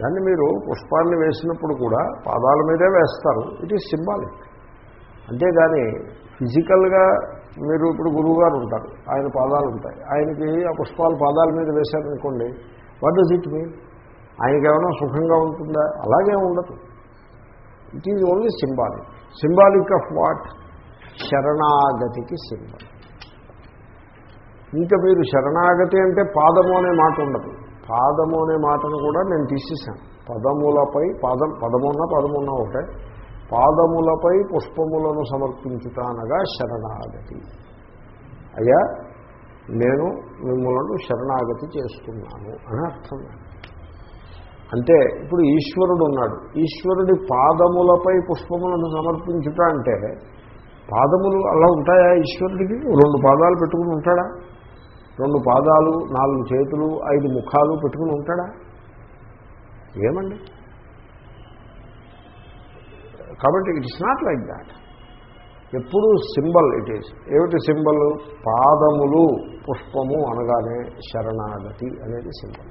దాన్ని మీరు పుష్పాన్ని వేసినప్పుడు కూడా పాదాల మీదే వేస్తారు. ఇట్ ఈజ్ సింబాలిక్ అంతేగాని ఫిజికల్గా మీరు ఇప్పుడు గురువుగారు ఉంటారు. ఆయన పాదాలు ఉంటాయి. ఆయనకి ఆ పుష్పాలు పాదాల మీద వేశారనుకోండి వాట్ డస్ ఇట్ మీన్ ఆయనకి ఏమైనా సుఖంగా ఉంటుందా? అలాగే ఉండదు. It is only symbolic symbolic of what శరణాగతికి symbol ఇంకా మీరు శరణాగతి అంటే పాదము అనే మాట ఉండదు. పాదము అనే మాటను కూడా నేను తీసేశాను. పదములపై పాదం పదమున్న పదమున్న ఒకటే. పాదములపై పుష్పములను సమర్పించుట అనగా శరణాగతి. అయ్యా నేను మిమ్మలను శరణాగతి చేస్తున్నాను అని అర్థం అంటే ఇప్పుడు ఈశ్వరుడు ఉన్నాడు. ఈశ్వరుడి పాదములపై పుష్పములను సమర్పించుట అంటే పాదములు అలా ఉంటాయా ఈశ్వరుడికి? రెండు పాదాలు పెట్టుకుని ఉంటాడా? రెండు పాదాలు నాలుగు చేతులు ఐదు ముఖాలు పెట్టుకుని ఉంటాడా? ఏమండి? కాబట్టి ఇట్స్ నాట్ లైక్ దాట్ ఎప్పుడు సింబల్ ఇట్ ఈస్ ఏమిటి సింబల్? పాదములు పుష్పము అనగానే శరణాగతి అనేది సింబల్.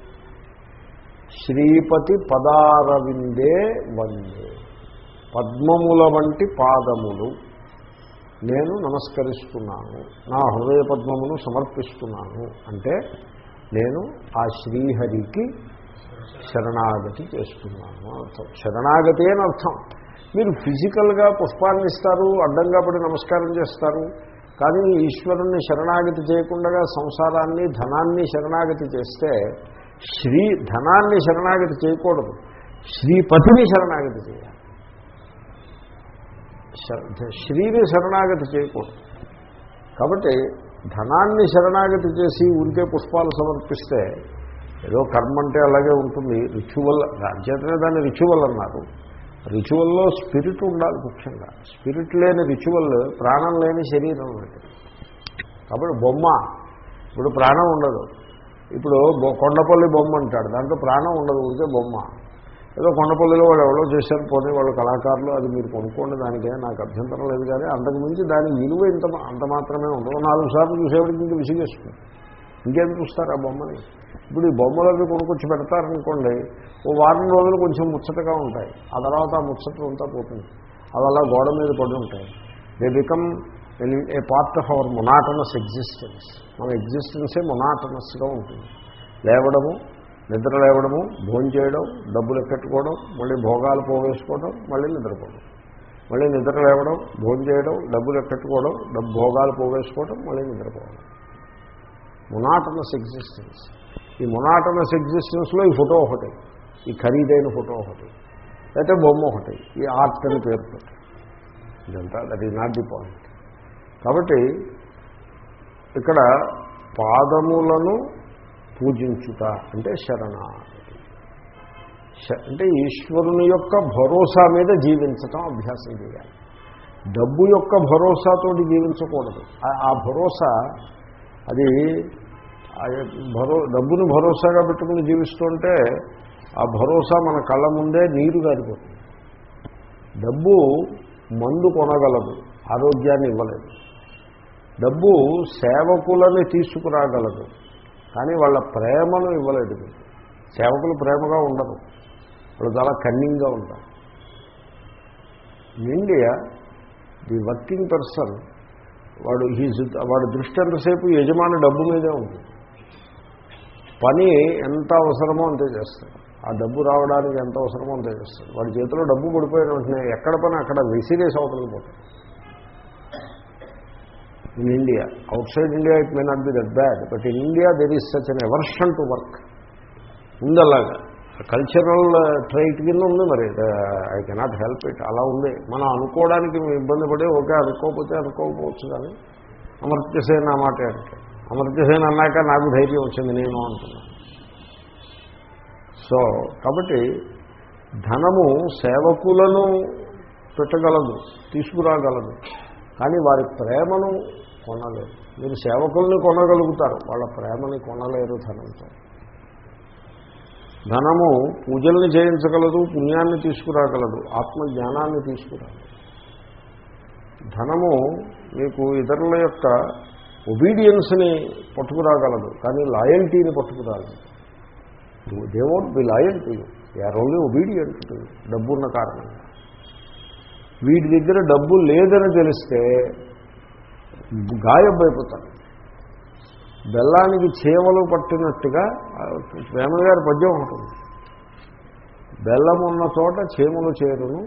శ్రీపతి పదారవిందే వందే. పద్మముల వంటి పాదములు. నేను నమస్కరిస్తున్నాను నా హృదయ పద్మమును సమర్పిస్తున్నాను అంటే నేను ఆ శ్రీహరికి శరణాగతి చేస్తున్నాను అర్థం. శరణాగతి అని అర్థం. మీరు ఫిజికల్గా పుష్పాన్ని ఇస్తారు అడ్డంగా పడి నమస్కారం చేస్తారు కానీ ఈశ్వరుణ్ణి శరణాగతి చేయకుండా సంసారాన్ని ధనాన్ని శరణాగతి చేస్తే శ్రీ ధనాన్ని శరణాగతి చేయకూడదు. శ్రీపతిని శరణాగతి చేయాలి. శ్రీని శరణాగతి చేయకూడదు. కాబట్టి ధనాన్ని శరణాగతి చేసి ఊరికే పుష్పాలు సమర్పిస్తే ఏదో కర్మ అంటే అలాగే ఉంటుంది. రిచువల్ అంచేతనే దాన్ని రిచువల్ అన్నారు. రిచువల్లో స్పిరిట్ ఉండాలి ముఖ్యంగా. స్పిరిట్ లేని రిచువల్ ప్రాణం లేని శరీరం లాంటిది కాబట్టి బొమ్మ ఇప్పుడు ప్రాణం ఉండదు. ఇప్పుడు కొండపల్లి బొమ్మ అంటాడు. దాంట్లో ప్రాణం ఉండదు ఉంటే బొమ్మ. ఏదో కొండపల్లిలో వాళ్ళు ఎవరో చేశారు పోనీ వాళ్ళు కళాకారులు అది మీరు కొనుక్కోండి దానికే నాకు అభ్యంతరం లేదు కానీ అంతకుమించి దాని విలువ ఇంత అంత మాత్రమే ఉండదు. నాలుగు సార్లు చూసేవాడికి ఇంకా విసిగేస్తుంది. ఇంకేం చూస్తారు ఆ బొమ్మని? ఇప్పుడు ఈ బొమ్మలు అవి కొనుక్కొచ్చి పెడతారనుకోండి ఓ వారం రోజులు కొంచెం ముచ్చటగా ఉంటాయి. ఆ తర్వాత ఆ ముచ్చట అంతా పోతుంది. అది అలా గోడ మీద పడి ఉంటాయి. They become a part of our monotonous existence మన ఎగ్జిస్టెన్సే మొనాటనస్గా ఉంటుంది. లేవడము నిద్ర లేవడము భోజనం చేయడం డబ్బులు ఎక్కట్టుకోవడం మళ్ళీ భోగాలు పోవేసుకోవడం మళ్ళీ నిద్రపోవడం. మళ్ళీ నిద్ర లేవడం భోజనం చేయడం డబ్బులు ఎక్కట్టుకోవడం డబ్బు భోగాలు పోవేసుకోవడం మళ్ళీ నిద్రపోవడం. మొనాటనస్ ఎగ్జిస్టెన్స్ ఈ మొనాటనస్ ఎగ్జిస్టెన్స్లో ఈ ఫోటో ఒకటి. ఈ ఖరీదైన ఫోటో ఒకటి. లేకపోతే బొమ్మ ఒకటి. ఈ ఆర్ట్ అని పేరుతో ఇదంతా that is not the point కాబట్టి ఇక్కడ పాదములను పూజించుట అంటే శరణాగతి. అంటే ఈశ్వరుని యొక్క భరోసా మీద జీవించటం అభ్యాసం చేయాలి. డబ్బు యొక్క భరోసాతోటి జీవించకూడదు. ఆ భరోసా అది భరో డబ్బును భరోసాగా పెట్టుకుని జీవిస్తుంటే ఆ భరోసా మన కళ్ళ ముందే నీరు గారిపోతుంది. డబ్బు మందు కొనగలదు ఆరోగ్యాన్ని ఇవ్వలేదు. డబ్బు సేవకులని తీసుకురాగలదు. కానీ వాళ్ళ ప్రేమను ఇవ్వలేదు. సేవకులు ప్రేమగా ఉండరు. వాళ్ళు చాలా కన్నింగ్గా ఉంటారు. In India the working person వాడు హీజ్ వాడు దృష్టి ఎంతసేపు యజమాని డబ్బు మీదే ఉంటుంది. పని ఎంత అవసరమో అంతే చేస్తాడు. ఆ డబ్బు రావడానికి ఎంత అవసరమో అంతే చేస్తాడు. వాడి చేతిలో డబ్బు పడిపోయిన వెంటనే ఎక్కడ పని అక్కడ విసిరేసి అవతలకి పోతాడు. In India. Outside India it may not be that bad but in India there is such an aversion to work ఉందలాగా cultural trait uh, కింద ఉంది మరి. ఐ కెనాట్ హెల్ప్ ఇట్ అలా ఉంది. మనం అనుకోవడానికి ఇబ్బంది పడి ఓకే అనుకోకపోతే అనుకోకపోవచ్చు కానీ అమర్త్యసేన మాట అంటే అమర్త్యసేన అన్నాక నాకు ధైర్యం వచ్చింది నేను అంటున్నాను సో కాబట్టి ధనము సేవకులను పెట్టగలదు తీసుకురాగలదు. కానీ వారి ప్రేమను కొనలేరు. మీరు సేవకుల్ని కొనగలుగుతారు వాళ్ళ ప్రేమని కొనలేరు ధనంతో. ధనము పూజల్ని చేయించగలదు పుణ్యాన్ని తీసుకురాగలదు ఆత్మజ్ఞానాన్ని తీసుకురాగలదు ధనము మీకు ఇతరుల యొక్క ఒబీడియన్స్ని పట్టుకురాగలదు కానీ లాయల్టీని పట్టుకురాగలదు. They won't be loyal to you they are only obedient డబ్బు కారణంగా. వీడి దగ్గర డబ్బు లేదని తెలిస్తే గాయబ్బైపోతాడు బెల్లానికి చీమలు పట్టినట్టుగా ఆ, గారి పద్యం ఉంటుంది. బెల్లం ఉన్న చోట చేమలు చేరును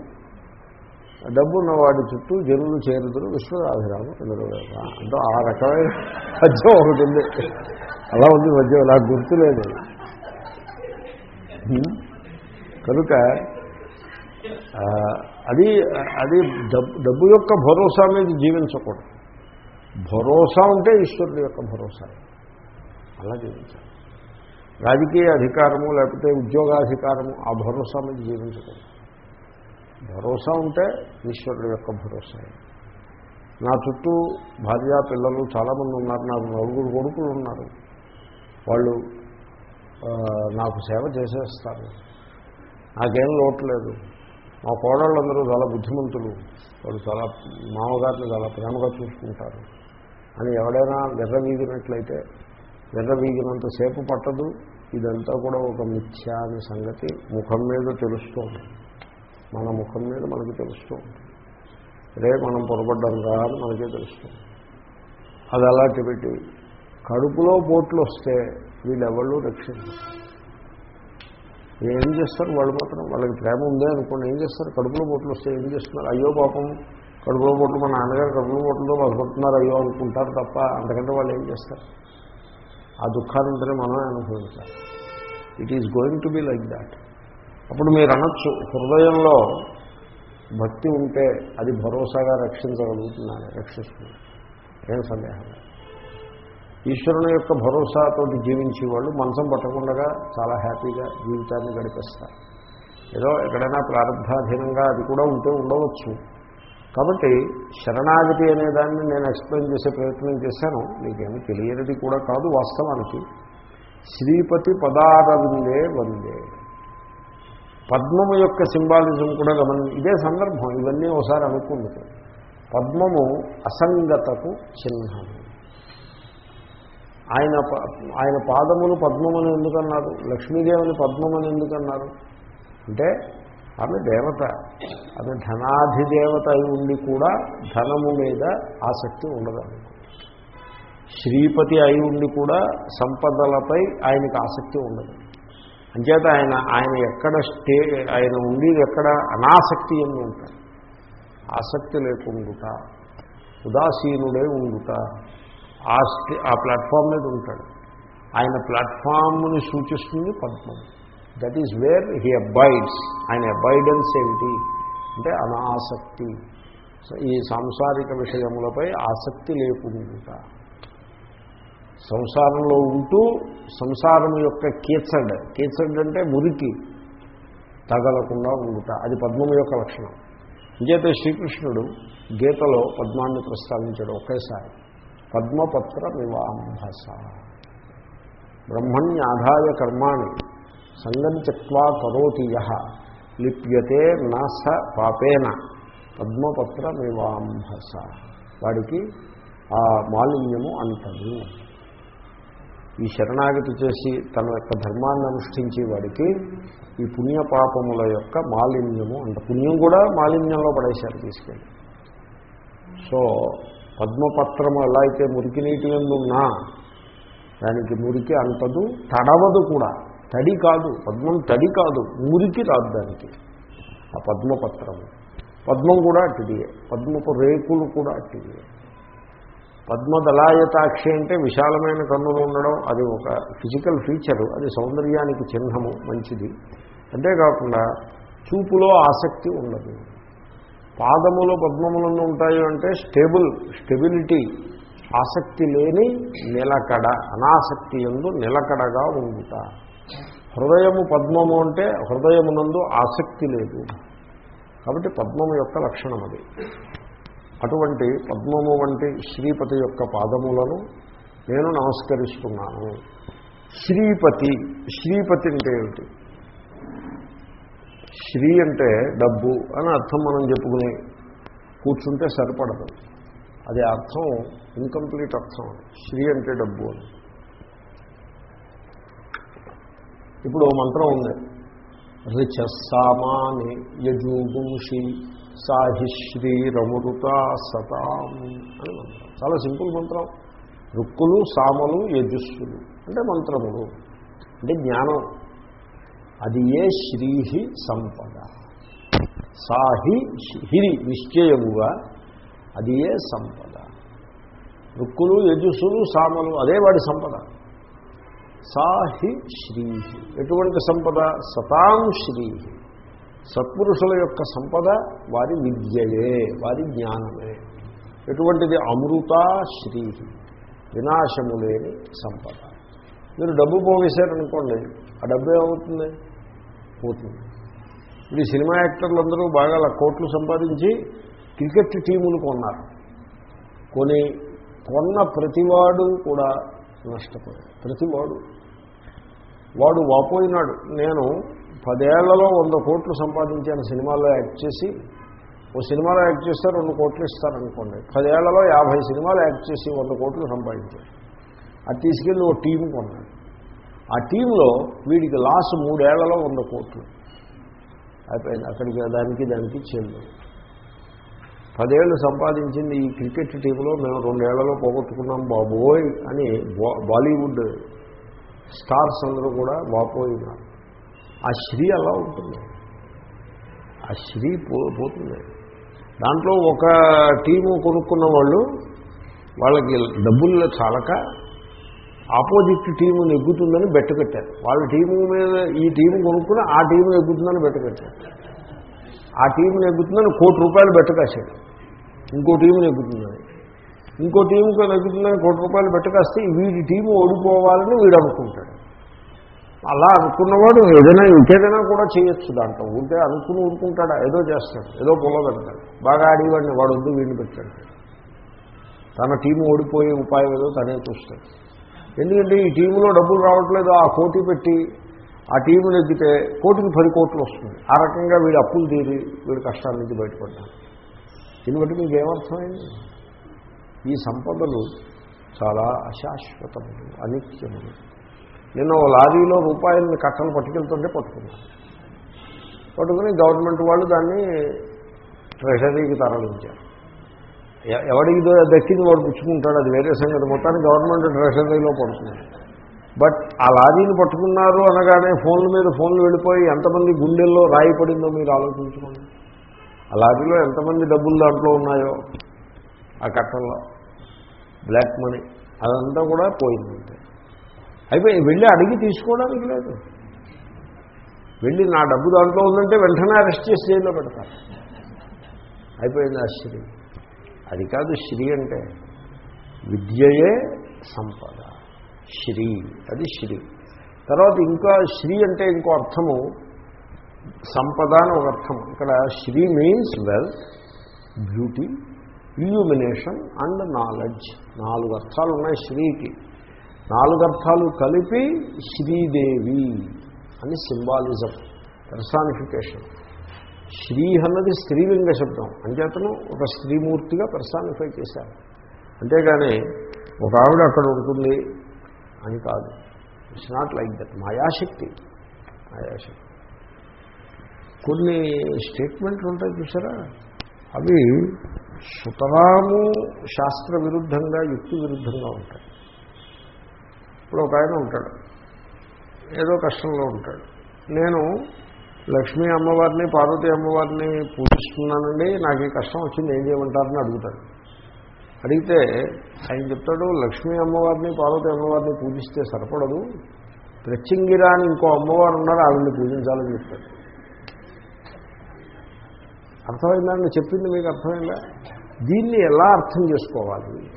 డబ్బున్న వాడి చుట్టూ జనులు చేరుతురు విశ్వరాభిరాము ఎదురువేమ అంటే ఆ రకమైన పద్యం ఒకటి ఉంది. అలా ఉంది పద్యం నాకు గుర్తులేదు కనుక అది అది డబ్బు డబ్బు యొక్క భరోసా మీద జీవించకూడదు. భరోసా ఉంటే ఈశ్వరుడు యొక్క భరోసా. అలా జీవించాలి. రాజకీయ అధికారము లేకపోతే ఉద్యోగాధికారము ఆ భరోసా మీద జీవించకూడదు. భరోసా ఉంటే ఈశ్వరుడు యొక్క భరోసా. నా చుట్టూ భార్య పిల్లలు చాలామంది ఉన్నారు. నాకు నలుగురు కొడుకులు ఉన్నారు. వాళ్ళు నాకు సేవ చేసేస్తారు. నాకేం లోటు లేదు. మా కోడళ్ళందరూ చాలా బుద్ధిమంతులు. వాడు చాలా మామగారిని చాలా ప్రేమగా చూసుకుంటారు. అని ఎవడైనా విర్రవీగినట్లయితే విర్రవీగినంతసేపు పట్టదు. ఇదంతా కూడా ఒక మిథ్య అనే సంగతి ముఖం మీద తెలుస్తూ మన ముఖం మీద మనకు తెలుస్తూ ఉంటుంది. రే మనం పొరపడ్డాం రా అని మనకే తెలుస్తుంది అది అలాంటి పెట్టి కడుపులో పోట్లు వస్తే వీళ్ళెవళ్ళు రక్షించారు. ఏం చేస్తారు వాళ్ళు మాత్రం? వాళ్ళకి ప్రేమ ఉందే అనుకోండి ఏం చేస్తారు? కడుపులో బొట్లు వస్తే ఏం చేస్తున్నారు? అయ్యో పాపం కడుపులో బొట్లు మా నాన్నగారు కడుపులో బొట్లతో బాధపడుతున్నారు అయ్యో అనుకుంటారు తప్ప అంతకంటే వాళ్ళు ఏం చేస్తారు? ఆ దుఃఖానంతనే మనమే అనుభవించాలి. It is going to be like that అప్పుడు మీరు అనొచ్చు హృదయంలో భక్తి ఉంటే అది భరోసాగా రక్షించగలుగుతున్నాను రక్షిస్తున్నాను ఏం సందేహం లేదు. ఈశ్వరుని యొక్క భరోసాతోటి జీవించే వాళ్ళు మంచం పట్టకుండా చాలా హ్యాపీగా జీవితాన్ని గడిపేస్తారు. ఏదో ఎక్కడైనా ప్రారంభాధీనంగా అది కూడా ఉంటే ఉండవచ్చు. కాబట్టి శరణాగతి అనే దాన్ని నేను ఎక్స్ప్లెయిన్ చేసే ప్రయత్నం చేశాను. నీకేమి తెలియనిది కూడా కాదు వాస్తవానికి. శ్రీపతి పదారవిందే వందే. పద్మము యొక్క సింబాలిజం కూడా గమని ఇదే సందర్భం. ఇవన్నీ ఒకసారి అనుకుంటుంది పద్మము అసంగతకు చిహ్నము. ఆయన ప- ఆయన పాదములు పద్మమని ఎందుకన్నారు? లక్ష్మీదేవిని పద్మమని ఎందుకన్నారు? అంటే ఆమె దేవత. ఆమె ధనాధిదేవత అయి ఉండి కూడా ధనము మీద ఆసక్తి ఉండదు శ్రీపతి అయి ఉండి కూడా సంపదలపై ఆయనకు ఆసక్తి ఉండదు. అంచేత ఆయన ఆయన ఎక్కడ స్టే ఆయన ఉండేది ఎక్కడ అనాసక్తి ఎందు ఉంటారు. ఆసక్తి లేకుండుట ఉదాసీనుడే ఉండుట ఆ ఆ ప్లాట్ఫామ్ మీద ఉంటాడు. ఆయన ప్లాట్ఫామ్ని సూచిస్తుంది పద్మం. That is where he abides ఆయన అబైడెన్స్ ఏమిటి? అంటే అనాసక్తి. ఈ సాంసారిక విషయములపై ఆసక్తి లేకుండా సంసారంలో ఉంటూ సంసారం యొక్క కీచడ్ కీచడ్ అంటే మురికి తగలకుండా ఉండుట. అది పద్మం యొక్క లక్షణం. ఇంకైతే శ్రీకృష్ణుడు గీతలో పద్మాన్ని ప్రస్తావించాడు ఒకేసారి. పద్మపత్ర వివాంభస బ్రహ్మణ్యాధాయ కర్మాణి సంగం త్యక్వా కరోతి యహ లిప్యతే నా స పాపేన పద్మపత్ర వివాంభస వాడికి ఆ మాలిన్యము అంటదు ఈ శరణాగతి చేసి తన యొక్క ధర్మాన్ని అనుష్ఠించే వాడికి ఈ పుణ్యపాపముల యొక్క మాలిన్యము అంట పుణ్యం కూడా మాలిన్యంలో పడేశారు తీసుకెళ్ళి. సో పద్మపత్రము ఎలా అయితే మురికి నీటి ఎందున్నా దానికి మురికి అంటదు తడవదు కూడా. తడి కాదు పద్మం తడి కాదు మురికి రాదు దానికి. ఆ పద్మపత్రము. పద్మం కూడా అట్టిదియే పద్మపు రేకులు కూడా అట్టిదియే పద్మదలాయతాక్షి అంటే విశాలమైన కన్నులు ఉండడం అది ఒక ఫిజికల్ ఫీచరు అది సౌందర్యానికి చిహ్నము మంచిది. అంతేకాకుండా చూపులో ఆసక్తి ఉండదు. పాదములు పద్మములను ఉంటాయి అంటే స్టేబుల్ స్టెబిలిటీ ఆసక్తి లేని నిలకడ అనాసక్తి ఎందు నిలకడగా ఉండుట. హృదయము పద్మము అంటే హృదయమునందు ఆసక్తి లేదు. కాబట్టి పద్మము యొక్క లక్షణం అది. అటువంటి పద్మము వంటి శ్రీపతి యొక్క పాదములను నేను నమస్కరిస్తున్నాను. శ్రీపతి శ్రీపతి అంటే ఏమిటి? శ్రీ అంటే డబ్బు అని అర్థం మనం చెప్పుకుని కూర్చుంటే సరిపడదు. అది అర్థం ఇన్కంప్లీట్ అర్థం శ్రీ అంటే డబ్బు అని. ఇప్పుడు మంత్రం ఉంది. రిచస్సామాని యజూగుంషి సాహిశ్రీరమృతా సతాం అని మంత్రం. చాలా సింపుల్ మంత్రం. రుక్కులు సామలు యజుస్సులు. అంటే మంత్రములు. అంటే జ్ఞానం. అది ఏ శ్రీహి సంపద? సాహి హిరి నిశ్చయముగా అది ఏ సంపద? రుక్కులు యజుసులు సామలు అదే వాడి సంపద. సాహి శ్రీహి. ఎటువంటి సంపద? సతాం శ్రీహి. సత్పురుషుల యొక్క సంపద వారి విద్యయే వారి జ్ఞానమే. ఎటువంటిది? అమృతా శ్రీహి. వినాశము లేని సంపద. మీరు డబ్బు పోవేశారనుకోండి ఆ డబ్బు ఏమవుతుంది? పోతుంది. ఇప్పుడు ఈ సినిమా యాక్టర్లు అందరూ బాగా కోట్లు సంపాదించి క్రికెట్ టీములు కొన్నారు. కొని కొన్న ప్రతివాడు కూడా నష్టపోయాడు. ప్రతివాడు. వాడు వాపోయినాడు. నేను పదేళ్ళలో వంద కోట్లు సంపాదించాను సినిమాలో యాక్ట్ చేసి. ఓ సినిమాలో యాక్ట్ చేస్తే రెండు కోట్లు ఇస్తారనుకోండి. పదేళ్ళలో యాభై సినిమాలు యాక్ట్ చేసి వంద కోట్లు సంపాదించాడు. అది తీసుకెళ్ళి ఓ టీం కొన్నాడు. ఆ టీంలో వీడికి లాస్ మూడేళ్ళలో వంద కోట్లు. అయిపోయింది. అక్కడికి దానికి దానికి చెల్లు. పదేళ్ళు సంపాదించింది ఈ క్రికెట్ టీంలో మేము రెండేళ్ళలో పోగొట్టుకున్నాం బాబోయ్ అని బాలీవుడ్ స్టార్స్ అందరూ కూడా వాపోయినారు ఆ శ్రీ అలా ఉంటుంది. ఆ శ్రీ పో పోతుంది. దాంట్లో ఒక టీము కొనుక్కున్న వాళ్ళు వాళ్ళకి డబ్బుల్లో చాలక ఆపోజిట్ టీము నెగ్గుతుందని బెట్ట కట్టారు. వాళ్ళ టీము మీద ఈ టీము కొనుక్కుని ఆ టీము నెగ్గుతుందని బెట్ట కట్టారు. ఆ టీము నెగ్గుతుందని కోటి రూపాయలు బెట్ట కాశాడు ఇంకో టీము నెగ్గుతుందని. ఇంకో టీంకు నెగ్గుతుందని కోటి రూపాయలు బెట్ట కాస్తే వీడి టీము ఓడిపోవాలని వీడు అనుకుంటాడు. అలా అనుకున్నవాడు ఏదైనా ఇంకేదైనా కూడా చేయొచ్చు దాంట్లో. ఉంటే అనుకుని ఊరుకుంటాడా? ఏదో చేస్తాడు. ఏదో పొల పెడతాడు. బాగా ఆడేవాడిని వాడు వద్దు వీడిని పెట్టాడు. తన టీము ఓడిపోయే ఉపాయం ఏదో తనే చూస్తాడు. ఎందుకంటే ఈ టీంలో డబ్బులు రావట్లేదు ఆ కోటి పెట్టి ఆ టీము నెగ్గితే కోటికి పది కోట్లు వస్తుంది. ఆ రకంగా వీడు అప్పులు తీరి వీడి కష్టాల నుంచి బయటపడ్డారు దీన్ని బట్టి మీకు ఏమర్థమైంది? ఈ సంపదలు చాలా అశాశ్వతములు అనిత్యములు నిన్న ఓ లారీలో రూపాయలని కట్టలు పట్టుకెళ్తుంటే పట్టుకున్నాను పట్టుకుని గవర్నమెంట్ వాళ్ళు దాన్ని ట్రెషరీకి తరలించారు. ఎవడికి దక్కింది వాడు పుచ్చుకుంటాడు అది వేరే సంగతి. మొత్తాన్ని గవర్నమెంట్ ట్రెషరీలో పడుతుంది. బట్ ఆ లారీని పట్టుకున్నారు అనగానే ఫోన్ల మీద ఫోన్లు వెళ్ళిపోయి ఎంతమంది గుండెల్లో రాయి పడిందో మీరు ఆలోచించుకోండి. ఆ లారీలో ఎంతమంది డబ్బులు దాంట్లో ఉన్నాయో ఆ కట్టంలో. Black money. అదంతా కూడా పోయిందంటే అయిపోయి వెళ్ళి అడిగి తీసుకోవడానికి లేదు. వెళ్ళి నా డబ్బు దాంట్లో ఉందంటే వెంటనే అరెస్ట్ చేసి జైల్లో పెడతారు. అయిపోయింది ఆశ్చర్యం. అది కాదు శ్రీ అంటే విద్యయే సంపద. శ్రీ అది శ్రీ. తర్వాత ఇంకా శ్రీ అంటే ఇంకో అర్థము సంపద అని ఒక అర్థం. ఇక్కడ Shri means wealth beauty illumination and knowledge నాలుగు అర్థాలు ఉన్నాయి శ్రీకి. నాలుగు అర్థాలు కలిపి శ్రీదేవి అని సింబాలిజం పర్సానిఫికేషన్ శ్రీ అన్నది స్త్రీలింగ శబ్దం. అంచేతను ఒక స్త్రీమూర్తిగా పర్సానిఫై చేశారు అంతేగాని ఒక ఆవిడ అక్కడ ఉంటుంది అని కాదు. ఇట్స్ నాట్ లైక్ దట్ మాయాశక్తి. మాయాశక్తి. కొన్ని స్టేట్మెంట్లు ఉంటాయి చూసారా? అవి సుతరాము శాస్త్ర విరుద్ధంగా యుక్తి విరుద్ధంగా ఉంటాయి. ఇప్పుడు ఒక ఆయన ఉంటాడు. ఏదో కష్టంలో ఉంటాడు. నేను లక్ష్మీ అమ్మవారిని పార్వతీ అమ్మవారిని పూజిస్తున్నానండి. నాకు ఈ కష్టం వచ్చింది ఏం చేయమంటారని అడుగుతాడు. అడిగితే ఆయన చెప్తాడు లక్ష్మీ అమ్మవారిని పార్వతీ అమ్మవారిని పూజిస్తే సరిపడదు. ప్రత్యంగిరా అని ఇంకో అమ్మవారు ఉన్నారు ఆవిడ్ని పూజించాలని చెప్తాడు. అర్థమైందండి చెప్పింది మీకు అర్థమైందా? దీన్ని ఎలా అర్థం చేసుకోవాలి?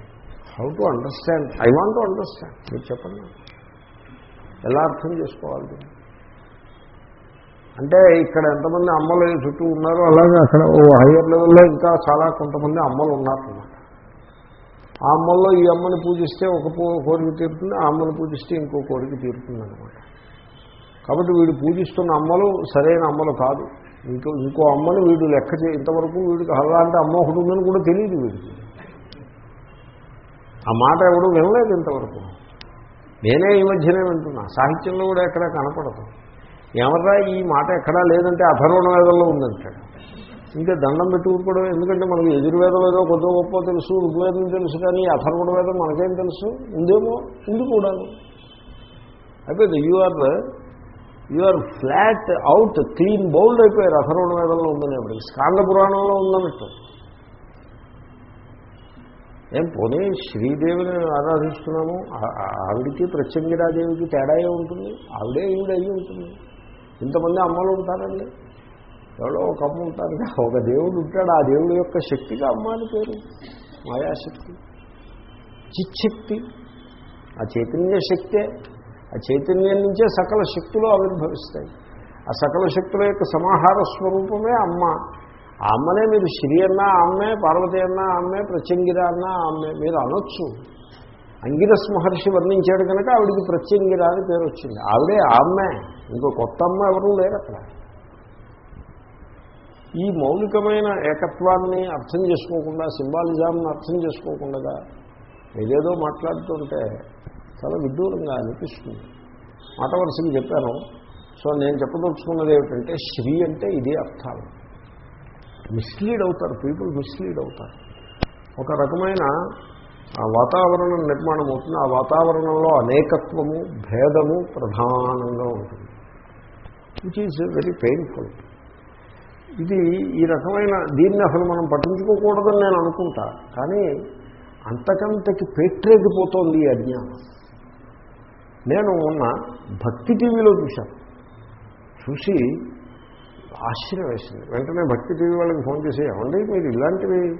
How to understand I want to understand మీరు చెప్పండి. ఎలా అర్థం చేసుకోవాలి దీన్ని? అంటే ఇక్కడ ఎంతమంది అమ్మలు చుట్టూ ఉన్నారో అలాగే అక్కడ ఓ హయ్యర్ లెవెల్లో ఇంకా చాలా కొంతమంది అమ్మలు ఉన్నారన్నమాట ఆ అమ్మల్లో ఈ అమ్మని పూజిస్తే ఒక కోరిక తీరుతుంది ఆ అమ్మని పూజిస్తే ఇంకో కోరిక తీరుతుంది అనమాట కాబట్టి వీడు పూజిస్తున్న అమ్మలు సరైన అమ్మలు కాదు. ఇంకో ఇంకో అమ్మని వీడు లెక్క చే ఇంతవరకు వీడికి అలాంటి అమ్మ ఒకటి ఉందని కూడా తెలియదు వీడికి. ఆ మాట ఎవడు వినలేదు ఇంతవరకు. నేనే ఈ మధ్యనే వింటున్నా. సాహిత్యంలో కూడా ఎక్కడా కనపడదు. ఏమర్రా ఈ మాట ఎక్కడా లేదంటే అథర్వణ వేదంలో ఉందంటాడు. ఇంకా దండం పెట్టి ఊరుకోవడం ఎందుకంటే మనకు ఎదుర్వేదం ఏదో కొద్ది గొప్ప తెలుసు ఋగ్వేదం తెలుసు కానీ అథర్వణ వేదం మనకేం తెలుసు? ఉందేమో? ఉంది కూడా. అయిపోయింది. You are you are flat out clean bowled అయిపోయారు. అథర్వణ వేదంలో ఉందనేప్పుడు స్కాంద పురాణంలో ఉందన్నట్టు. ఏం పోనీ శ్రీదేవిని ఆరాధిస్తున్నాము. ఆవిడికి ప్రత్యంగిరాదేవికి తేడా ఉంటుంది. ఆవిడే ఈవిడ అయ్యి ఉంటుంది. ఇంతమంది అమ్మలు ఉంటారండి. ఎవరో ఒక అమ్మ ఉంటారు. ఒక దేవుడు ఉంటాడు. ఆ దేవుడి యొక్క శక్తిగా అమ్మ అని పేరు. మాయాశక్తి. చిచ్చక్తి ఆ చైతన్య శక్తే. ఆ చైతన్యం నుంచే సకల శక్తులు ఆవిర్భవిస్తాయి. ఆ సకల శక్తుల యొక్క సమాహార స్వరూపమే అమ్మ. ఆ అమ్మనే మీరు శ్రీ అన్నా అమ్మే పార్వతి అన్నా అమ్మే ప్రత్యంగిర అన్నా అమ్మే మీరు అనొచ్చు. అంగిరస్ మహర్షి వర్ణించాడు కనుక ఆవిడికి ప్రత్యంగిర అని పేరు వచ్చింది. ఆవిడే ఆ అమ్మే. ఇంకో కొత్త అమ్మ ఎవరూ లేరు అక్కడ. ఈ మౌలికమైన ఏకత్వాన్ని అర్థం చేసుకోకుండా సింబాలిజాన్ని అర్థం చేసుకోకుండా ఏదేదో మాట్లాడుతుంటే చాలా విడ్డూరంగా అనిపిస్తుంది. మాట వరుసకి చెప్పాను. సో నేను చెప్పదలుచుకున్నది ఏమిటంటే శ్రీ అంటే ఇదే అర్థాలు. మిస్లీడ్ అవుతారు పీపుల్ మిస్లీడ్ అవుతారు. ఒక రకమైన ఆ వాతావరణం నిర్మాణం అవుతుంది. ఆ వాతావరణంలో అనేకత్వము భేదము ప్రధానంగా ఉంటుంది. విచ్ ఈజ్ వెరీ పెయిన్ఫుల్ ఇది ఈ రకమైన దీన్ని అసలు మనం పట్టించుకోకూడదని నేను అనుకుంటా. కానీ అంతకంతకి పెట్టరేగిపోతోంది ఈ అజ్ఞానం. నేను ఉన్న భక్తి టీవీలో చూశాను చూసి ఆశ్చర్యం వేసింది. వెంటనే భక్తి టీవీ వాళ్ళకి ఫోన్ చేసి ఏమండి మీరు ఇలాంటివి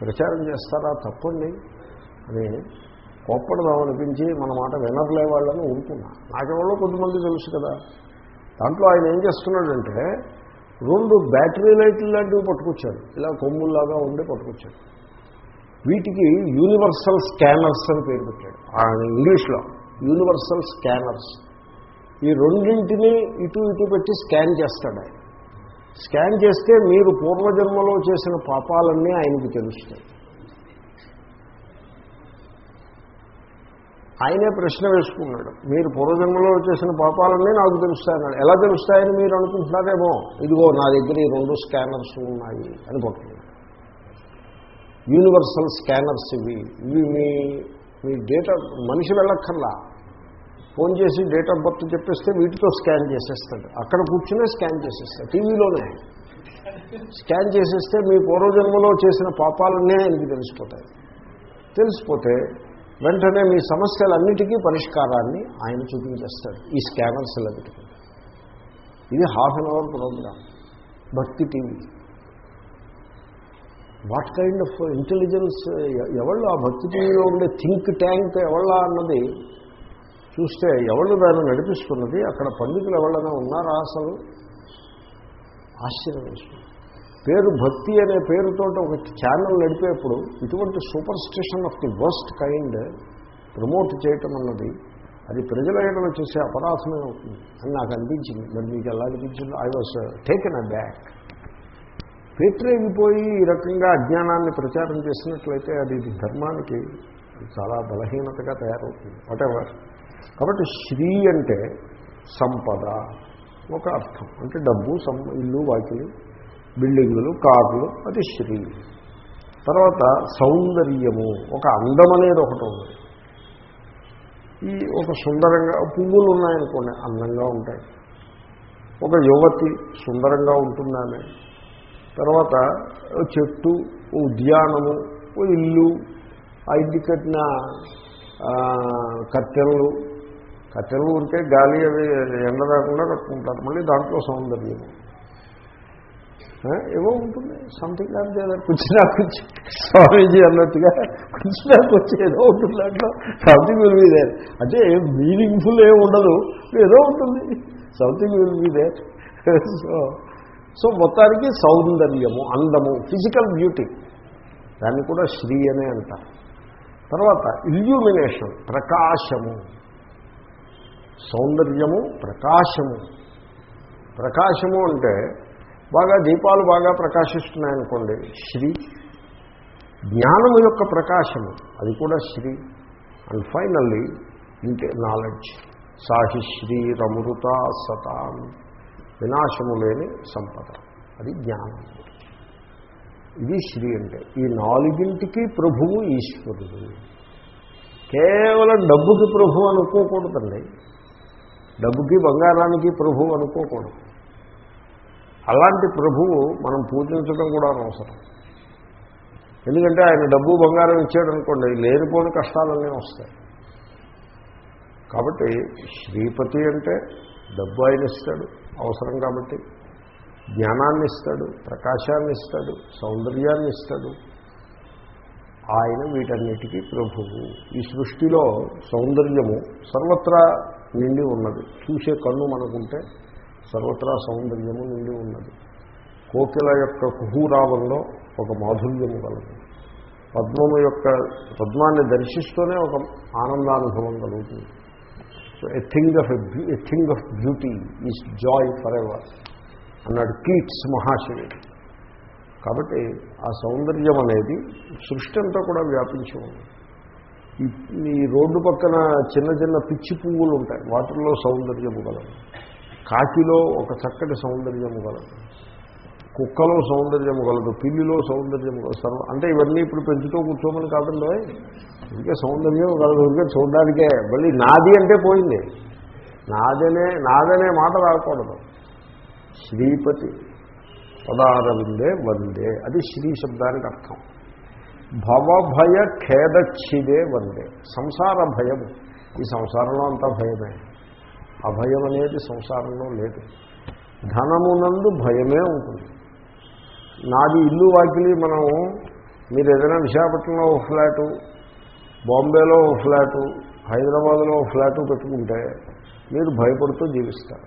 ప్రచారం చేస్తారా? తప్పండి. అని కోప్పడదామనిపించి మన మాట వినర్లే వాళ్ళని ఊరుకున్నా. నాకెవరో కొద్దిమంది తెలుసు కదా. దాంట్లో ఆయన ఏం చేస్తున్నాడంటే రెండు బ్యాటరీ లైట్లు లాంటివి పట్టుకొచ్చాడు. ఇలా కొమ్ముల్లాగా ఉండి పట్టుకొచ్చాడు. వీటికి యూనివర్సల్ స్కానర్స్ అని పేరు పెట్టాడు. ఆయన ఇంగ్లీష్లో యూనివర్సల్ స్కానర్స్. ఈ రెండింటినీ ఇటు ఇటు పెట్టి స్కాన్ చేస్తాడు ఆయన. స్కాన్ చేస్తే మీరు పూర్వజన్మలో చేసిన పాపాలన్నీ ఆయనకి తెలుస్తాయి. ఆయనే ప్రశ్న వేసుకున్నాడు. మీరు పూర్వజన్మలో చేసిన పాపాలన్నీ నాకు తెలుస్తాయన్నాడు. ఎలా తెలుస్తాయని మీరు అనుకుంటున్నారేమో? ఇదిగో నా దగ్గర ఈ రెండు స్కానర్స్ ఉన్నాయి అని పట్టుకున్నాడు యూనివర్సల్ స్కానర్స్ ఇవి. ఇవి మీ మీ డేటా మనిషి వెళ్ళక్కర్లా. ఫోన్ చేసి డేట్ ఆఫ్ బర్త్ చెప్పేస్తే వీటితో స్కాన్ చేసేస్తాడు. అక్కడ కూర్చునే స్కాన్ చేసేస్తాడు. టీవీలోనే. స్కాన్ చేసేస్తే మీ పూర్వజన్మలో చేసిన పాపాలన్నీ ఆయనకి తెలిసిపోతాయి. తెలిసిపోతే వెంటనే మీ సమస్యలన్నిటికీ పరిష్కారాన్ని ఆయన చూపించేస్తాడు ఈ స్కానర్స్ ఇది half an hour program Bhakti TV. What kind of intelligence ఎవళ్ళు ఆ భక్తి టీవీలో ఉండే థింక్ ట్యాంక్ ఎవళ్ళా అన్నది చూస్తే ఎవళ్ళు దాన్ని నడిపిస్తున్నది అక్కడ పండితులు ఎవరైనా ఉన్నారా అసలు? ఆశ్చర్యం వేస్తుంది. పేరు భక్తి అనే పేరుతో ఒక ఛానల్ నడిపేప్పుడు ఇటువంటి superstition of the worst kind promote చేయటం అన్నది అది ప్రజల ఏడలో చేసే అపరాధమే అవుతుంది. అని నాకు అనిపించింది. మరి మీకు ఎలా అనిపించింది? I was taken aback పేట్రేగిపోయి ఈ రకంగా అజ్ఞానాన్ని ప్రచారం చేసినట్లయితే అది ధర్మానికి చాలా బలహీనతగా తయారవుతుంది. వాటెవర్ కాబట్టి శ్రీ అంటే సంపద ఒక అర్థం. అంటే డబ్బు సం ఇల్లు వాకిలి బిల్డింగులు కార్లు అది శ్రీ. తర్వాత సౌందర్యము ఒక అందం అనేది ఒకటి ఉంది. ఈ ఒక సుందరంగా పువ్వులు ఉన్నాయనుకోండి అందంగా ఉంటాయి. ఒక యువతి సుందరంగా ఉంటుందామే. తర్వాత చెట్టు ఉద్యానము ఇల్లు ఆ కట్టిన కట్టెలు. కట్టెలు ఉంటే గాలి అవి ఎండ రాకుండా కట్టుకుంటారు. మళ్ళీ దాంట్లో సౌందర్యం ఏవో ఉంటుంది. సంథింగ్ అంటే కూర్చున్నా కూర్చు. స్వామీజీ అన్నట్టుగా కూర్చున్నా వచ్చి ఏదో ఉంటుంది దాంట్లో. సంథింగ్ విల్ బీ దేర్ అంటే మీనింగ్ఫుల్ ఏమి ఉండదు. ఏదో ఉంటుంది. Something will be there so so మొత్తానికి సౌందర్యము అందము ఫిజికల్ బ్యూటీ దాన్ని కూడా శ్రీ అనే అంటారు. తర్వాత ఇల్యూమినేషన్ ప్రకాశము. సౌందర్యము ప్రకాశము. ప్రకాశము అంటే బాగా దీపాలు బాగా ప్రకాశిస్తున్నాయనుకోండి శ్రీ జ్ఞానము యొక్క ప్రకాశము అది కూడా శ్రీ. అండ్ ఫైనల్లీ ఇంకే నాలెడ్జ్ సాహి శ్రీరమృత సతాం వినాశము లేని సంపద అది జ్ఞానం ఇది శ్రీ అంటే ఈ నాలుగింటికి ప్రభువు ఈశ్వరుడు. కేవలం డబ్బుకి ప్రభు అనుకోకూడదండి. డబ్బుకి బంగారానికి ప్రభువు అనుకోకూడదు. అలాంటి ప్రభువు మనం పూజించడం కూడా అనవసరం. ఎందుకంటే ఆయన డబ్బు బంగారం ఇచ్చాడు అనుకోండి లేనిపోని కష్టాలన్నీ వస్తాయి. కాబట్టి శ్రీపతి అంటే డబ్బు ఆయన ఇస్తాడు అవసరం కాబట్టి. జ్ఞానాన్ని ఇస్తాడు ప్రకాశాన్ని ఇస్తాడు సౌందర్యాన్ని ఇస్తాడు. ఆయన వీటన్నిటికీ ప్రభువు. ఈ సృష్టిలో సౌందర్యము సర్వత్రా నిండి ఉన్నది. చూసే కన్ను మనకుంటే సర్వత్రా సౌందర్యము నిండి ఉన్నది. కోకిల యొక్క కుహూరావంలో ఒక మాధుర్యము కలదు. పద్మము యొక్క పద్మాన్ని దర్శిస్తూనే ఒక ఆనందానుభవం కలుగుతుంది. So a thing of a thing of beauty is joy forever అన్నాడు కీట్స్ మహాశివి కాబట్టి ఆ సౌందర్యం అనేది సృష్టి అంతా కూడా వ్యాపించి ఉంది. ఈ- రోడ్డు పక్కన చిన్న చిన్న పిచ్చి పువ్వులు ఉంటాయి. వాటిల్లో సౌందర్యము కలదు. కాకిలో ఒక చక్కటి సౌందర్యము గలదు కుక్కలో సౌందర్యము గలదు పిల్లిలో సౌందర్యము గలదు సర్వ అంటే ఇవన్నీ ఇప్పుడు పెంచుతూ కూర్చోమని కాదండి ఇంకే సౌందర్యం కలదు ఇంకే చూడడానికే. మళ్ళీ నాది అంటే పోయింది. నాదనే నాదనే మాట రాకూడదు. శ్రీపతి పదారవిందే వందే. అది శ్రీ శబ్దానికి అర్థం. భవభయ ఖేదచ్చిదే వందే. సంసార భయము. ఈ సంసారంలో అంతా భయమే. అభయం అనేది సంసారంలో లేదు. ధనమునందు భయమే ఉంటుంది. నాది ఇల్లు వాకిలి మనం మీరు ఏదైనా విశాఖపట్నంలో ఒక ఫ్లాటు బాంబేలో ఒక ఫ్లాటు హైదరాబాద్లో ఒక ఫ్లాటు పెట్టుకుంటే మీరు భయపడుతూ జీవిస్తారు.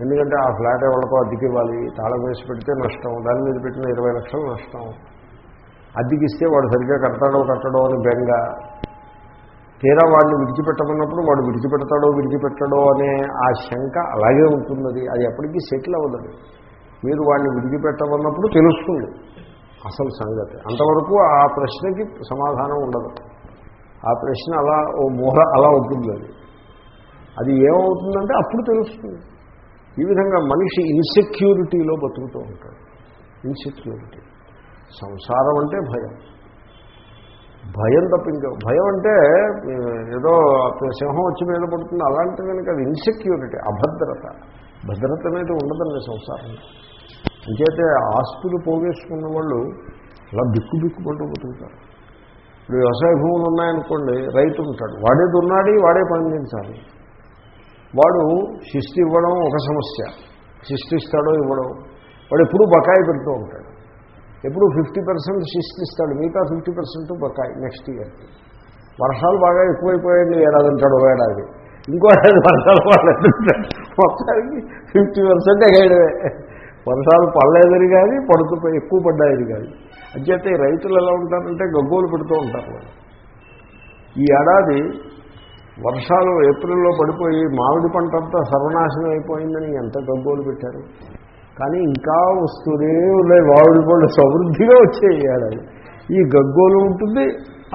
ఎందుకంటే ఆ ఫ్లాట్ ఎవరికో అద్దెకి ఇవ్వాలి తాళం వేసి పెడితే నష్టం దాని మీద పెట్టిన ఇరవై లక్షలు నష్టం. అద్దెకిస్తే వాడు సరిగ్గా కడతాడో కట్టడో అని బెంగ తీరా వాడిని విడిచిపెట్టమన్నప్పుడు వాడు విడిచిపెడతాడో విడిచిపెట్టడో అనే ఆ శంక అలాగే ఉంటున్నది. అది ఎప్పటికీ సెటిల్ అవ్వదు. మీరు వాడిని విడిచిపెట్టమన్నప్పుడు తెలుస్తుంది అసలు సంగతి. అంతవరకు ఆ ప్రశ్నకి సమాధానం ఉండదు. ఆ ప్రశ్న అలా ఓ మూల అలా ఉంటుంది అది. అది ఏమవుతుందంటే అప్పుడు తెలుస్తుంది. ఈ విధంగా మనిషి ఇన్సెక్యూరిటీలో బతుకుతూ ఉంటాడు. ఇన్సెక్యూరిటీ సంసారం అంటే భయం. భయం తప్ప ఇంకా భయం అంటే ఏదో సింహం వచ్చి మీద పడుతుంది. అలాంటి కనుక అది ఇన్సెక్యూరిటీ అభద్రత. భద్రత అనేది ఉండదండి సంసారంలో అంచేతే ఆస్తులు పోగేసుకున్న వాళ్ళు అలా బిక్కు బిక్కుపడుతూ బతుకుతారు. ఇప్పుడు వ్యవసాయ భూములు ఉన్నాయనుకోండి రైతు ఉంటాడు. వాడే దున్నాడి వాడే పండించాలి. వాడు శిస్తి ఇవ్వడం ఒక సమస్య. శిస్తిస్తాడో ఇవ్వడం. వాడు ఎప్పుడూ బకాయి పెడుతూ ఉంటాడు. ఎప్పుడు ఫిఫ్టీ పర్సెంట్ సృష్టిస్తాడు ఇస్తాడు మిగతా ఫిఫ్టీ పర్సెంట్ బకాయి నెక్స్ట్ ఇయర్కి వర్షాలు బాగా ఎక్కువైపోయాయండి ఏడాది అంటాడు ఏడాది. ఇంకో ఏడాది వర్షాలు పడలేదు మొత్తానికి ఫిఫ్టీ పర్సెంట్ ఎగడమే వర్షాలు పడలేదని కానీ పడుతూ ఎక్కువ పడ్డాయని కానీ. అంచేతే ఈ రైతులు ఎలా ఉంటారంటే గగ్గోలు పెడుతూ ఉంటారు వాళ్ళు. ఈ ఏడాది వర్షాలు ఏప్రిల్లో పడిపోయి మామిడి పంట అంతా సర్వనాశనం అయిపోయిందని ఎంత గగ్గోలు పెట్టారు? కానీ ఇంకా వస్తూనే ఉన్నాయి. మామిడి పండు సమృద్ధిగా వచ్చేయాలి ఈ గగ్గోలు ఉంటుంది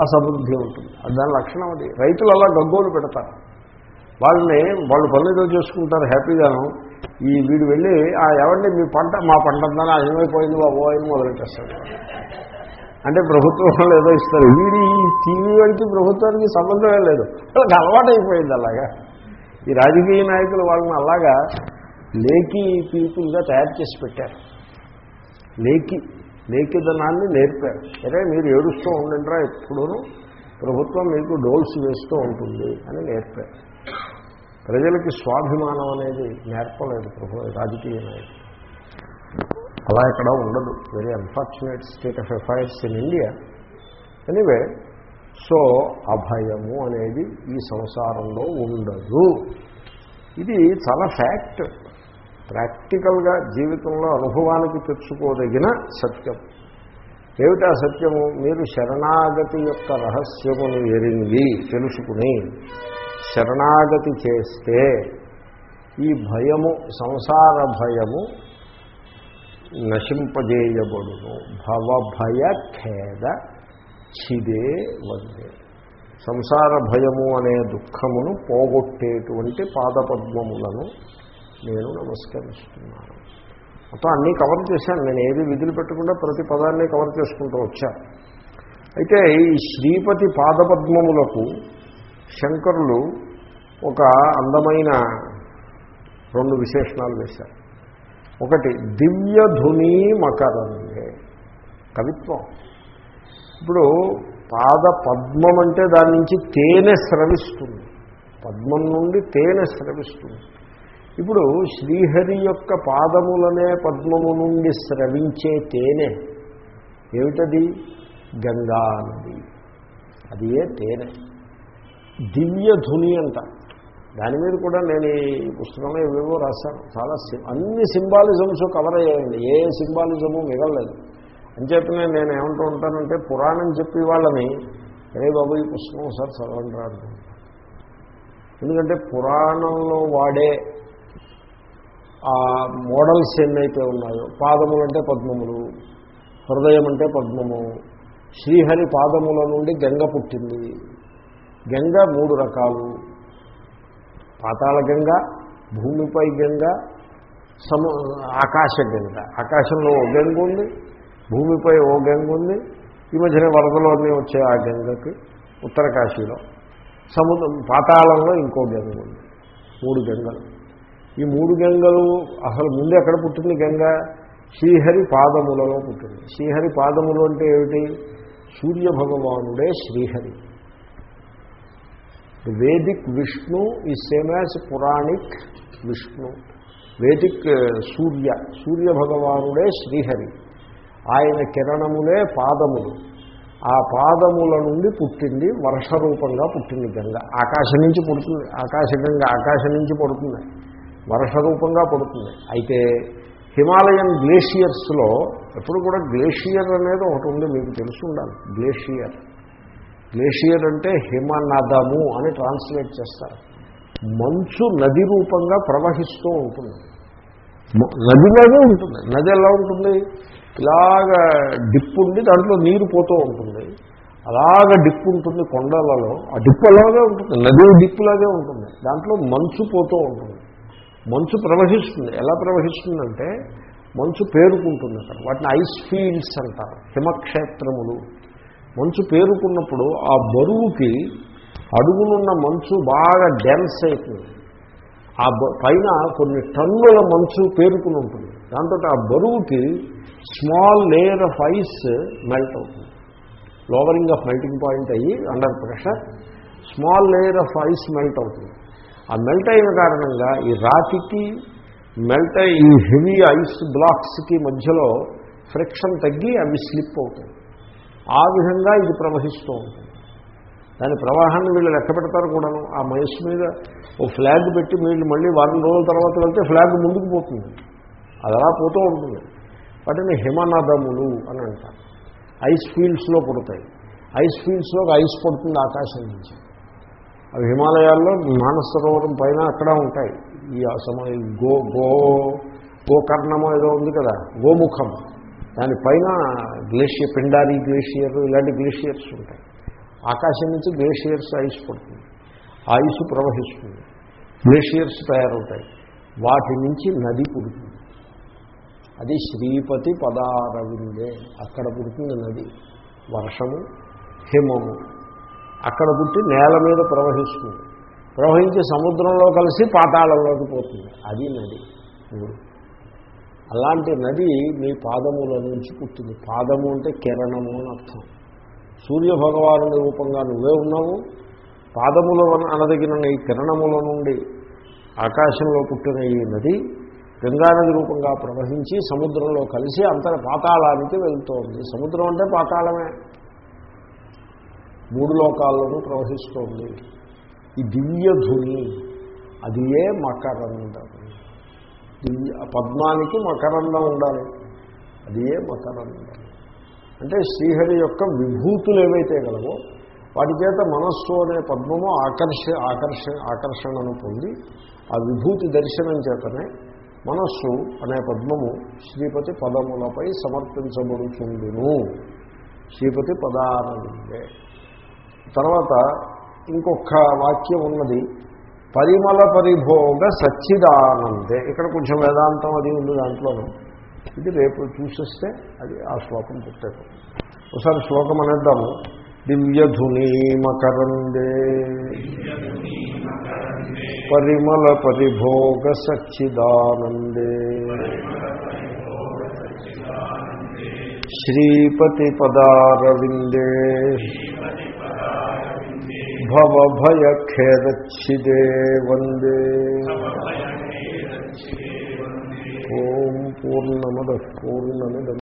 ఆ సమృద్ధి ఉంటుంది. దాని లక్షణం అది. రైతులు అలా గగ్గోలు పెడతారు. వాళ్ళని వాళ్ళు పనులు చేసుకుంటారు హ్యాపీగాను. ఈ వీడు వెళ్ళి ఆ ఏమండి మీ పంట మా పంట అంతా అర్థమైపోయింది బాబో అని మొదలెట్టేస్తాడు. అంటే ప్రభుత్వం వాళ్ళు ఏదో ఇస్తారు. వీడి టీవీ వాడికి ప్రభుత్వానికి సంబంధమే లేదు. వాళ్ళకి అలవాటు అయిపోయింది అలాగా. ఈ రాజకీయ నాయకులు వాళ్ళని అలాగా లేకి పీపుల్గా తయారు చేసి పెట్టారు. లేకి లేకిదనాన్ని నేర్పారు. సరే మీరు ఏడుస్తూ ఉండండిరా ఎప్పుడూ ప్రభుత్వం మీకు డోల్స్ వేస్తూ ఉంటుంది అని నేర్పారు. ప్రజలకి స్వాభిమానం అనేది నేర్పలేదు ప్రభు రాజకీయ నాయకులు. అలా ఇక్కడ ఉండదు. Very unfortunate state of affairs in India anyway so అభయము అనేది ఈ సంసారంలో ఉండదు. ఇది చాలా ఫ్యాక్ట్ ప్రాక్టికల్గా జీవితంలో అనుభవానికి తెచ్చుకోదగిన సత్యం. ఏమిటా సత్యము? మీరు శరణాగతి యొక్క రహస్యమును ఎరింగి తెలుసుకుని శరణాగతి చేస్తే ఈ భయము సంసార భయము నశింపజేయబడును. భవభయ ఖేద చిదే వందే. సంసార భయము అనే దుఃఖమును పోగొట్టేటువంటి పాదపద్మములను నేను నమస్కరిస్తున్నాను. మొత్తం అన్నీ కవర్ చేశాను. నేను ఏది విధులు పెట్టకుండా ప్రతి పదాన్ని కవర్ చేసుకుంటూ వచ్చాను అయితే ఈ శ్రీపతి పాదపద్మములకు శంకరులు ఒక అందమైన రెండు విశేషణాలు వేశారు. ఒకటి దివ్యధుని మకరందే కవిత్వం. ఇప్పుడు పాద పద్మం అంటే దాని నుంచి తేనె స్రవిస్తుంది. పద్మం నుండి తేనె స్రవిస్తుంది. ఇప్పుడు శ్రీహరి యొక్క పాదములనే పద్మము నుండి స్రవించే తేనె ఏమిటది? గంగా నది. అది ఏ తేనె? దివ్యధుని అంట. దాని మీద కూడా నేను ఈ పుస్తకంలో ఏవేవో రాశాను. చాలా అన్ని సింబాలిజమ్స్ కవర్ అయ్యాయండి. ఏ సింబాలిజము మిగలలేదు. అంచేతనే నేను ఏమంటూ ఉంటానంటే పురాణం చెప్పి వాళ్ళని రే బాబు ఈ పుస్తకం ఒకసారి చదవండి రా ఎందుకంటే పురాణంలో వాడే మోడల్స్ ఎన్నైతే ఉన్నాయో పాదములు అంటే పద్మములు హృదయం అంటే పద్మము శ్రీహరి పాదముల నుండి గంగ పుట్టింది. గంగ మూడు రకాలు. పాతాళ గంగ భూమిపై గంగ సము ఆకాశ గంగ. ఆకాశంలో ఓ గంగ ఉంది భూమిపై ఓ గంగ ఉంది. ఈ మధ్యన వరదలోనే వచ్చే ఆ గంగకి ఉత్తర కాశీలో సముద్రం పాతాళంలో ఇంకో గంగ ఉంది. మూడు గంగలు. ఈ మూడు గంగలు అసలు ముందు ఎక్కడ పుట్టింది గంగ? శ్రీహరి పాదములలో పుట్టింది. శ్రీహరి పాదములు అంటే ఏమిటి? సూర్య భగవానుడే శ్రీహరి వేదిక్ విష్ణు ఈ same as Puranic Vishnu Vedic Surya Surya భగవానుడే శ్రీహరి ఆయన కిరణములే పాదములు. ఆ పాదముల నుండి పుట్టింది వర్ష రూపంగా పుట్టింది గంగ. ఆకాశం నుంచి పుడుతుంది ఆకాశ గంగ ఆకాశం నుంచి పడుతుంది. వర్ష రూపంగా పడుతుంది. అయితే హిమాలయన్ గ్లేషియర్స్లో ఎప్పుడు కూడా గ్లేషియర్ అనేది ఒకటి ఉంది మీకు తెలిసి ఉండాలి. గ్లేషియర్. గ్లేషియర్ అంటే హిమనదము అని ట్రాన్స్లేట్ చేస్తారు. మంచు నది రూపంగా ప్రవహిస్తూ ఉంటుంది. నదిలాగే ఉంటుంది. నది ఎలా ఉంటుంది? ఇలాగా డిప్ ఉండి దాంట్లో నీరు పోతూ ఉంటుంది. అలాగ డిప్ ఉంటుంది కొండలలో. ఆ డిప్ అలాగే ఉంటుంది. నది డిప్పులాగే ఉంటుంది. దాంట్లో మంచు పోతూ ఉంటుంది. మంచు ప్రవహిస్తుంది. ఎలా ప్రవహిస్తుందంటే మంచు పేరుకుంటుంది అక్కడ వాటిని ఐస్ ఫీల్డ్స్ అంటారు హిమక్షేత్రములు. మంచు పేరుకున్నప్పుడు ఆ బరువుకి అడుగునున్న మంచు బాగా డెన్స్ అవుతుంది ఆ బ- పైన కొన్ని టన్నుల మంచు పేరుకుని ఉంటుంది. దాంతో ఆ బరువుకి small layer of ice melt అవుతుంది. లోవరింగ్ ఆఫ్ మెల్టింగ్ పాయింట్ అయ్యి under pressure small layer of ice melt అవుతుంది. ఆ మెల్ట్ అయిన కారణంగా ఈ రాతికి మెల్ట్ అయ్యి ఈ హెవీ ఐస్ బ్లాక్స్కి మధ్యలో ఫ్రిక్షన్ తగ్గి అవి స్లిప్ అవుతాయి. ఆ విధంగా ఇది ప్రవహిస్తూ ఉంటుంది. దాని ప్రవాహాన్ని వీళ్ళు లెక్క పెడతారు కూడాను. ఆ మయస్సు మీద ఓ ఫ్లాగ్ పెట్టి వీళ్ళు మళ్ళీ వారం రోజుల తర్వాత వెళ్తే ఫ్లాగ్ ముందుకు పోతుంది. అది అలా పోతూ ఉంటుంది. వాటిని హిమనదములు అని అంటారు. ఐస్ ఫీల్డ్స్లో పుడతాయి. ఐస్ ఫీల్డ్స్లో ఐస్ పడుతుంది ఆకాశం నుంచి. అవి హిమాలయాల్లో మానసరోవరం పైన అక్కడ ఉంటాయి. ఈ సమయ గో గో గోకర్ణమో ఏదో ఉంది కదా గోముఖం. దానిపైన గ్లేషియర్ పిండారి గ్లేషియర్ ఇలాంటి గ్లేషియర్స్ ఉంటాయి. ఆకాశం నుంచి గ్లేషియర్స్ ఐస్ పడుతుంది. ఐస్ ప్రవహిస్తుంది. గ్లేషియర్స్ తయారవుతాయి. వాటి నుంచి నది పుడుతుంది. అది శ్రీపతి పదారవిందే. అక్కడ పుడుతుంది నది. వర్షము హిమము. అక్కడ పుట్టి నేల మీద ప్రవహిస్తుంది. ప్రవహించి సముద్రంలో కలిసి పాతాళంలోకి పోతుంది. అది నది. అలాంటి నది మీ పాదముల నుంచి పుట్టింది. పాదము అంటే కిరణము అని అర్థం. సూర్యభగవానుని రూపంగా నువ్వే ఉన్నావు. పాదముల అనదగిన ఈ కిరణముల నుండి ఆకాశంలో పుట్టిన ఈ నది గంగానది రూపంగా ప్రవహించి సముద్రంలో కలిసి అంతర పాతాళానికి వెళ్తోంది. సముద్రం అంటే పాతాళమే. మూడు లోకాల్లోనూ ప్రవహిస్తోంది. ఈ దివ్యధుని అది ఏ మకరందం? దివ్య పద్మానికి మకరందం ఉండాలి. అది ఏ మకరందం? అంటే శ్రీహరి యొక్క విభూతులు ఏవైతే గలవో వాటి చేత మనస్సు అనే పద్మము ఆకర్ష ఆకర్ష ఆకర్షణను పొంది ఆ విభూతి దర్శనం చేతనే మనస్సు అనే పద్మము శ్రీపతి పదములపై సమర్పించబడుతుండును శ్రీపతి పదానందే తర్వాత ఇంకొక వాక్యం ఉన్నది పరిమళ పరిభోగ సచ్చిదానందే. ఇక్కడ కొంచెం వేదాంతం అది ఉంది దాంట్లోనూ. ఇది రేపు చూసేస్తే అది ఆ శ్లోకం పుట్టేది ఒకసారి శ్లోకం అనేద్దాము. దివ్యధునీమకరందే పరిమళ పరిభోగ సచ్చిదానందే. శ్రీపతి పదారవిందే. భవభయఖేదచ్చిదే వందే ఓం పూర్ణమద పూర్ణమిదం.